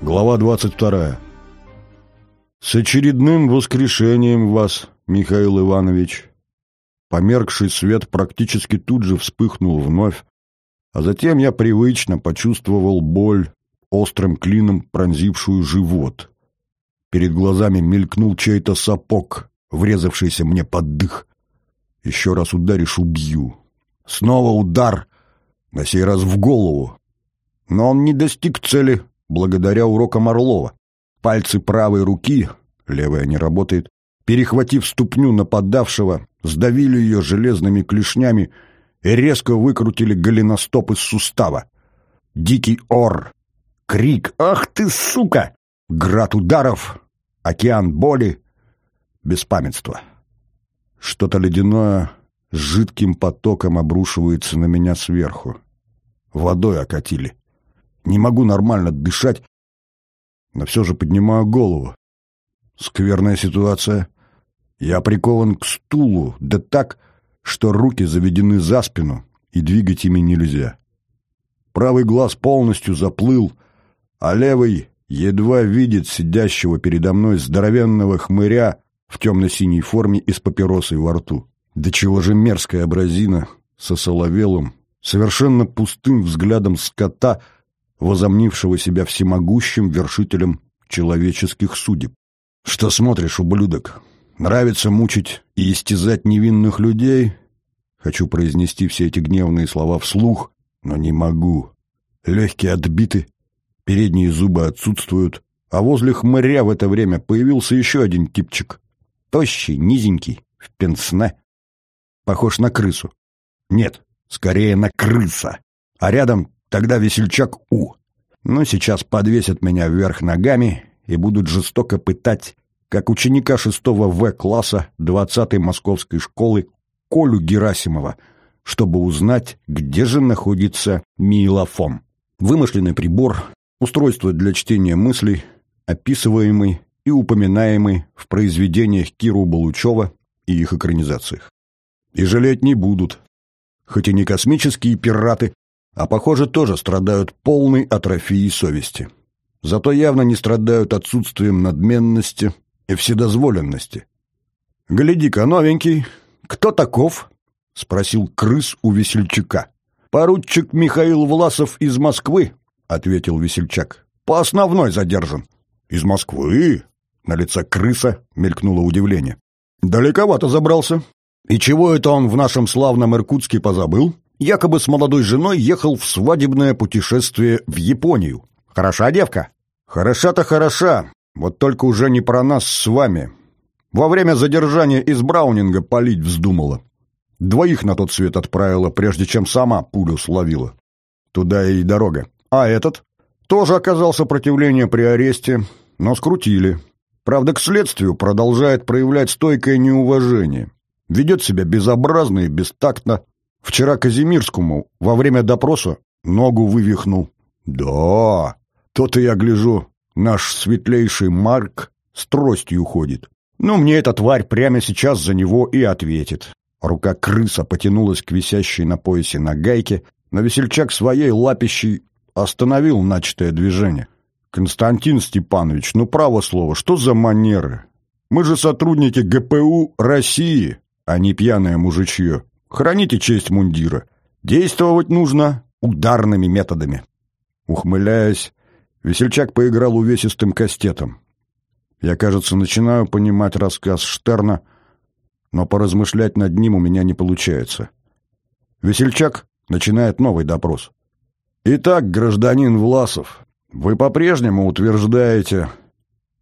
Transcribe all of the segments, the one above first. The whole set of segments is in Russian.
Глава 22. С очередным воскрешением вас, Михаил Иванович. Померкший свет практически тут же вспыхнул вновь, а затем я привычно почувствовал боль, острым клином пронзившую живот. Перед глазами мелькнул чей-то сапог, врезавшийся мне под дых. Еще раз ударишь — убью. Снова удар, на сей раз в голову. Но он не достиг цели благодаря урокам Орлова. Пальцы правой руки, левая не работает, перехватив ступню нападавшего, сдавили ее железными клешнями и резко выкрутили голеностоп из сустава. Дикий ор, крик «Ах ты, сука!» Град ударов, океан боли, беспамятство. Что-то ледяное с жидким потоком обрушивается на меня сверху. Водой окатили. Не могу нормально дышать, но все же поднимаю голову. Скверная ситуация. Я прикован к стулу, да так, что руки заведены за спину, и двигать ими нельзя. Правый глаз полностью заплыл, а левый едва видит сидящего передо мной здоровенного хмыря в темно-синей форме и с папиросой во рту. Да чего же мерзкая абразина со соловелым, совершенно пустым взглядом скота, возомнившего себя всемогущим вершителем человеческих судеб. Что смотришь, ублюдок? Нравится мучить и истязать невинных людей? Хочу произнести все эти гневные слова вслух, но не могу. Легкие отбиты, передние зубы отсутствуют, а возле хмыря в это время появился еще один типчик. Тощий, низенький, в пенсне. Похож на крысу. Нет, скорее на крыса. А рядом тогда весельчак У. Ну, сейчас подвесят меня вверх ногами и будут жестоко пытать, как ученика шестого В-класса 20-й московской школы Колю Герасимова, чтобы узнать, где же находится миелофон. Вымышленный прибор, устройство для чтения мыслей, описываемый и упоминаемый в произведениях Киру Балучева и их экранизациях. И жалеть не будут. Хоть и не космические пираты, а, похоже, тоже страдают полной атрофией совести. Зато явно не страдают отсутствием надменности и вседозволенности. «Гляди-ка, новенький, кто таков?» — спросил крыс у весельчака. «Поручик Михаил Власов из Москвы», — ответил весельчак. «По основной задержан». «Из Москвы?» — на лице крыса мелькнуло удивление. «Далековато забрался. И чего это он в нашем славном Иркутске позабыл?» Якобы с молодой женой ехал в свадебное путешествие в Японию. Хороша девка? Хороша-то хороша, вот только уже не про нас с вами. Во время задержания из Браунинга палить вздумала. Двоих на тот свет отправила, прежде чем сама пулю словила. Туда и дорога. А этот? Тоже оказал сопротивление при аресте, но скрутили. Правда, к следствию продолжает проявлять стойкое неуважение. Ведет себя безобразно и бестактно, Вчера Казимирскому во время допроса ногу вывихнул. Да, то-то я гляжу, наш светлейший Марк с тростью ходит. Ну, мне эта тварь прямо сейчас за него и ответит. Рука крыса потянулась к висящей на поясе нагайке, но весельчак своей лапищей остановил начатое движение. «Константин Степанович, ну право слово, что за манеры? Мы же сотрудники ГПУ России, а не пьяное мужичье. Храните честь мундира. Действовать нужно ударными методами. Ухмыляясь, весельчак поиграл увесистым кастетом. Я, кажется, начинаю понимать рассказ Штерна, но поразмышлять над ним у меня не получается. Весельчак начинает новый допрос. «Итак, гражданин Власов, вы по-прежнему утверждаете,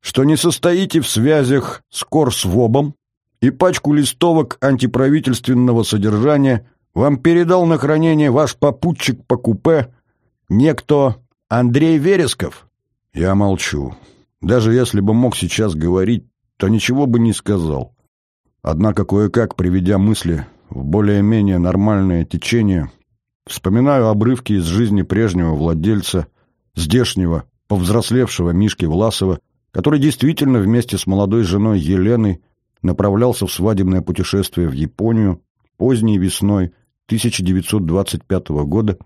что не состоите в связях с Корсвобом и пачку листовок антиправительственного содержания вам передал на хранение ваш попутчик по купе, некто Андрей Вересков? Я молчу. Даже если бы мог сейчас говорить, то ничего бы не сказал. Однако кое-как, приведя мысли в более-менее нормальное течение, вспоминаю обрывки из жизни прежнего владельца, здешнего, повзрослевшего Мишки Власова, который действительно вместе с молодой женой Еленой направлялся в свадебное путешествие в Японию поздней весной 1925 года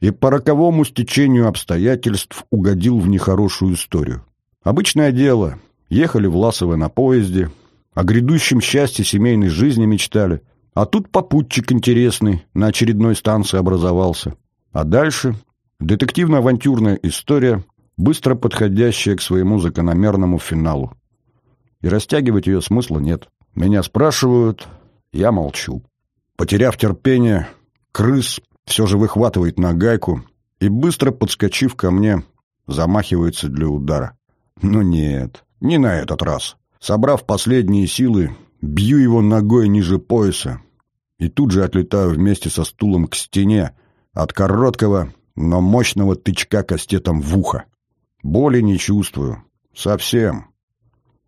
и по роковому стечению обстоятельств угодил в нехорошую историю. Обычное дело. Ехали в Ласово на поезде, о грядущем счастье семейной жизни мечтали, а тут попутчик интересный на очередной станции образовался. А дальше детективно-авантюрная история, быстро подходящая к своему закономерному финалу. И растягивать ее смысла нет. Меня спрашивают, я молчу. Потеряв терпение, крыс все же выхватывает на гайку и, быстро подскочив ко мне, замахивается для удара. Но нет, не на этот раз. Собрав последние силы, бью его ногой ниже пояса и тут же отлетаю вместе со стулом к стене от короткого, но мощного тычка кастетом в ухо. Боли не чувствую. Совсем.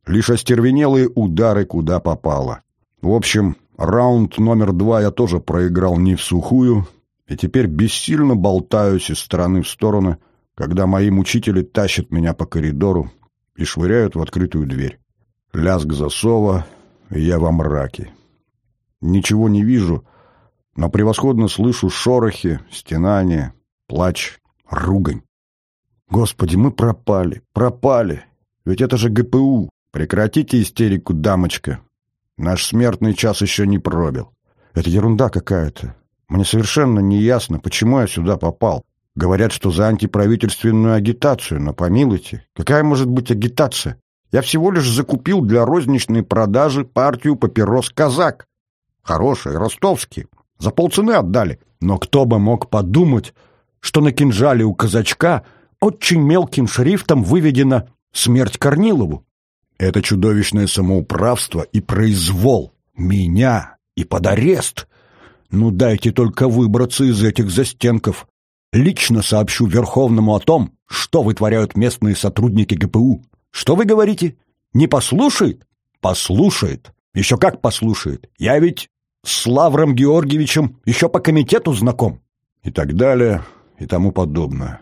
Лишь остервенелые удары куда попало. В общем, раунд номер два я тоже проиграл не в сухую, и теперь бессильно болтаюсь из стороны в сторону, когда мои мучители тащат меня по коридору и швыряют в открытую дверь. Лязг засова, и я во мраке. Ничего не вижу, но превосходно слышу шорохи, стенания, плач, ругань. Господи, мы пропали, пропали. Ведь это же ГПУ. Прекратите истерику, дамочка. Наш смертный час еще не пробил. Это ерунда какая-то. Мне совершенно не ясно, почему я сюда попал. Говорят, что за антиправительственную агитацию, но помилуйте, какая может быть агитация? Я всего лишь закупил для розничной продажи партию папирос «Казак». Хорошие, ростовские. За полцены отдали. Но кто бы мог подумать, что на кинжале у казачка очень мелким шрифтом выведено «Смерть Корнилову». Это чудовищное самоуправство и произвол. Меня и под арест. Ну дайте только выбраться из этих застенков. Лично сообщу Верховному о том, что вытворяют местные сотрудники ГПУ. Что вы говорите? Не послушает? Послушает. Еще как послушает. Я ведь с Лавром Георгиевичем еще по комитету знаком. И так далее, и тому подобное.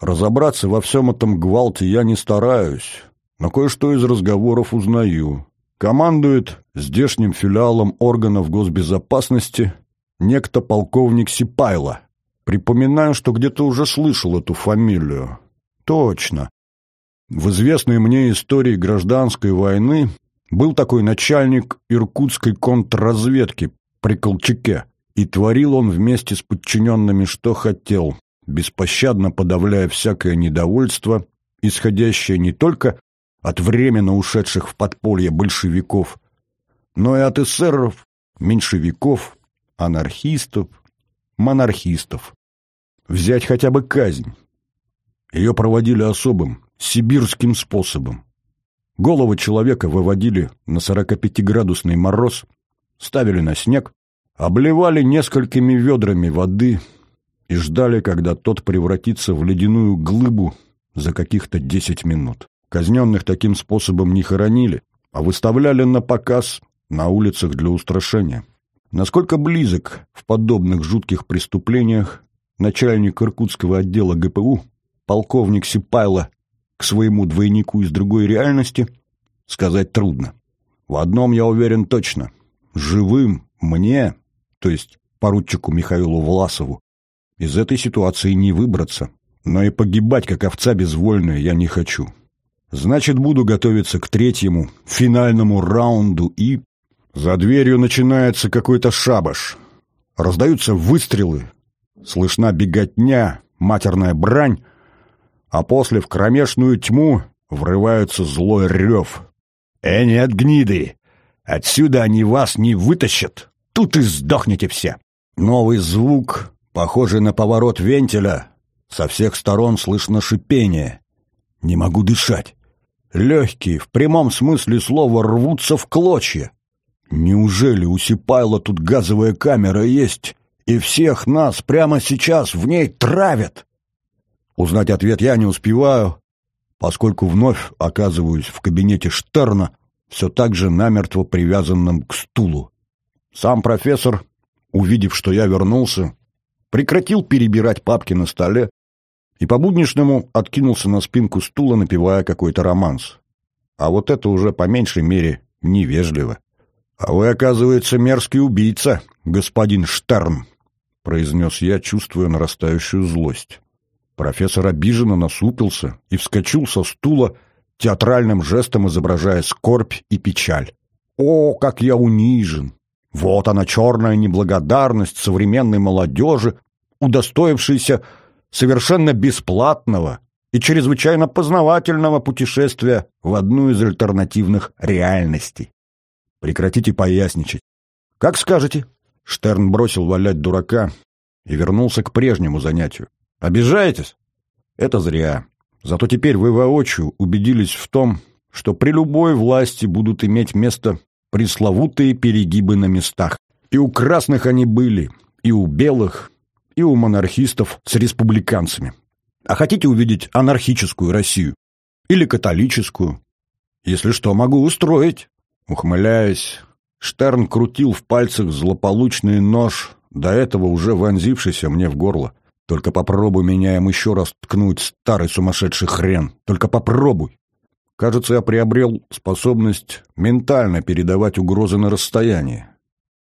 Разобраться во всем этом гвалте я не стараюсь, но кое-что из разговоров узнаю. Командует здешним филиалом органов госбезопасности некто полковник Сипайло. Припоминаю, что где-то уже слышал эту фамилию. Точно. В известной мне истории гражданской войны был такой начальник иркутской контрразведки при Колчаке, и творил он вместе с подчиненными что хотел, беспощадно подавляя всякое недовольство, исходящее не только от временно ушедших в подполье большевиков, но и от эсеров, меньшевиков, анархистов, монархистов. Взять хотя бы казнь. Ее проводили особым, сибирским способом. Голову человека выводили на 45-градусный мороз, ставили на снег, обливали несколькими ведрами воды и ждали, когда тот превратится в ледяную глыбу за каких-то 10 минут. Казненных таким способом не хоронили, а выставляли на показ на улицах для устрашения. Насколько близок в подобных жутких преступлениях начальник иркутского отдела ГПУ полковник Сипайло к своему двойнику из другой реальности, сказать трудно. В одном я уверен точно. Живым мне, то есть поручику Михаилу Власову, из этой ситуации не выбраться. Но и погибать, как овца безвольная, я не хочу. Значит, буду готовиться к третьему, финальному раунду и... За дверью начинается какой-то шабаш. Раздаются выстрелы. Слышна беготня, матерная брань, а после в кромешную тьму врывается злой рев. «Э, нет, гниды! Отсюда они вас не вытащат! Тут и сдохнете все!» Новый звук, похожий на поворот вентиля, со всех сторон слышно шипение. Не могу дышать. Легкие, в прямом смысле слова, рвутся в клочья. Неужели у Сипайла тут газовая камера есть, и всех нас прямо сейчас в ней травят? Узнать ответ я не успеваю, поскольку вновь оказываюсь в кабинете Штерна, все так же намертво привязанном к стулу. Сам профессор, увидев, что я вернулся, прекратил перебирать папки на столе и по-будничному откинулся на спинку стула, напевая какой-то романс. А вот это уже по меньшей мере невежливо. «А вы, оказывается, мерзкий убийца, господин Штерн», произнес я, чувствуя нарастающую злость. Профессор обиженно насупился и вскочил со стула, театральным жестом изображая скорбь и печаль. «О, как я унижен! Вот она, черная неблагодарность современной молодежи, удостоившейся совершенно бесплатного и чрезвычайно познавательного путешествия в одну из альтернативных реальностей. Прекратите поясничать. Как скажете. Штерн бросил валять дурака и вернулся к прежнему занятию. Обижаетесь? Это зря. Зато теперь вы воочию убедились в том, что при любой власти будут иметь место пресловутые перегибы на местах. И у красных они были, и у белых, и у монархистов с республиканцами. А хотите увидеть анархическую Россию? Или католическую? Если что, могу устроить. Ухмыляясь, Штерн крутил в пальцах злополучный нож, до этого уже вонзившийся мне в горло. Только попробуй меня им еще раз ткнуть, старый сумасшедший хрен. Только попробуй. Кажется, я приобрел способность ментально передавать угрозы на расстоянии.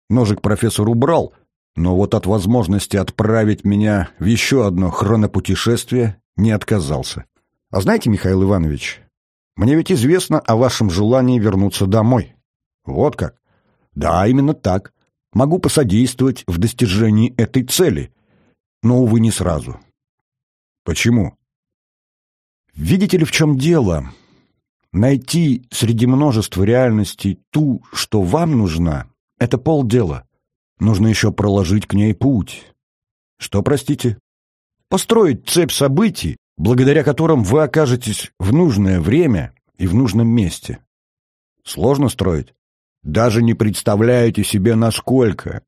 Ножик профессор убрал, но вот от возможности отправить меня в еще одно хронопутешествие не отказался. А знаете, Михаил Иванович, мне ведь известно о вашем желании вернуться домой. Вот как? Да, именно так. Могу посодействовать в достижении этой цели, но, увы, не сразу. Почему? Видите ли, в чем дело? Найти среди множества реальностей ту, что вам нужна, это полдела. Нужно еще проложить к ней путь. Что, простите? Построить цепь событий, благодаря которым вы окажетесь в нужное время и в нужном месте. Сложно строить? Даже не представляете себе, насколько.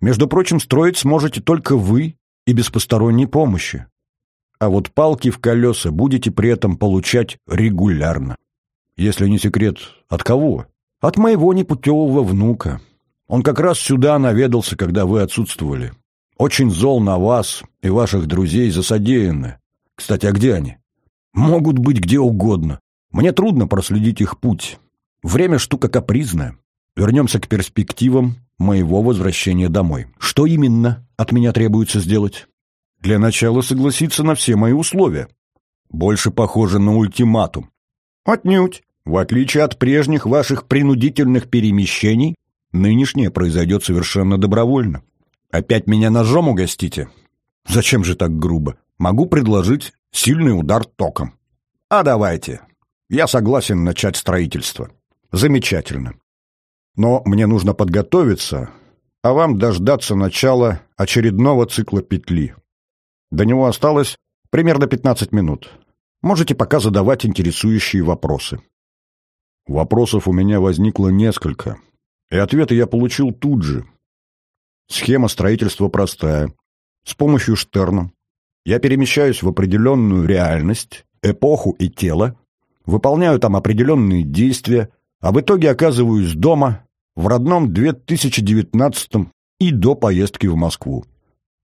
Между прочим, строить сможете только вы и без посторонней помощи. А вот палки в колеса будете при этом получать регулярно. Если не секрет, от кого? От моего непутевого внука. Он как раз сюда наведался, когда вы отсутствовали. Очень зол на вас и ваших друзей за содеянное. Кстати, а где они? Могут быть где угодно. Мне трудно проследить их путь. Время штука капризная. Вернемся к перспективам моего возвращения домой. Что именно от меня требуется сделать? Для начала согласиться на все мои условия. Больше похоже на ультиматум. Отнюдь. В отличие от прежних ваших принудительных перемещений, нынешнее произойдет совершенно добровольно. Опять меня ножом угостите? Зачем же так грубо? Могу предложить сильный удар током. А давайте. Я согласен начать строительство. Замечательно. Но мне нужно подготовиться, а вам дождаться начала очередного цикла петли. До него осталось примерно 15 минут. Можете пока задавать интересующие вопросы. Вопросов у меня возникло несколько, и ответы я получил тут же. Схема строительства простая. С помощью Штерна я перемещаюсь в определенную реальность, эпоху и тело, выполняю там определенные действия, а в итоге оказываюсь дома, в родном 2019 и до поездки в Москву.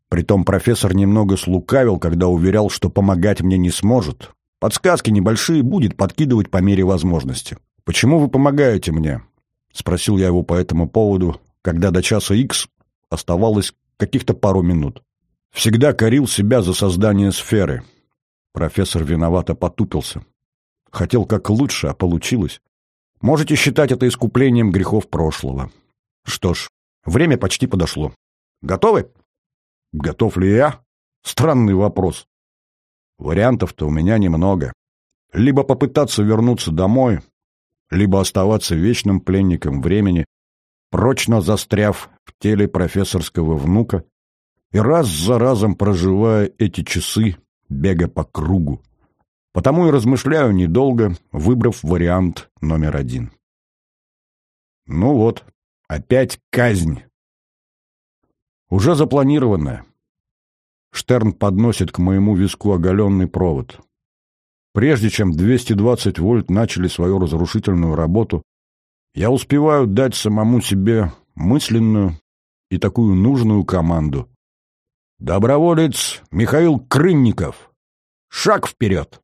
Притом профессор немного слукавил, когда уверял, что помогать мне не сможет. Подсказки небольшие будет подкидывать по мере возможности. «Почему вы помогаете мне?» — спросил я его по этому поводу, когда до часа икс оставалось каких-то пару минут. Всегда корил себя за создание сферы. Профессор виновато потупился. Хотел как лучше, а получилось. Можете считать это искуплением грехов прошлого. Что ж, время почти подошло. Готовы? Готов ли я? Странный вопрос. Вариантов-то у меня немного. Либо попытаться вернуться домой, либо оставаться вечным пленником времени, прочно застряв в теле профессорского внука и раз за разом проживая эти часы, бега по кругу. Потому и размышляю недолго, выбрав вариант номер один. Ну вот, опять казнь. Уже запланированная. Штерн подносит к моему виску оголенный провод. Прежде чем 220 вольт начали свою разрушительную работу, я успеваю дать самому себе мысленную и такую нужную команду. Доброволец Михаил Крынников. Шаг вперед!